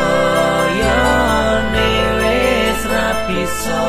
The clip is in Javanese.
Koyo-koyo ni wis rapiso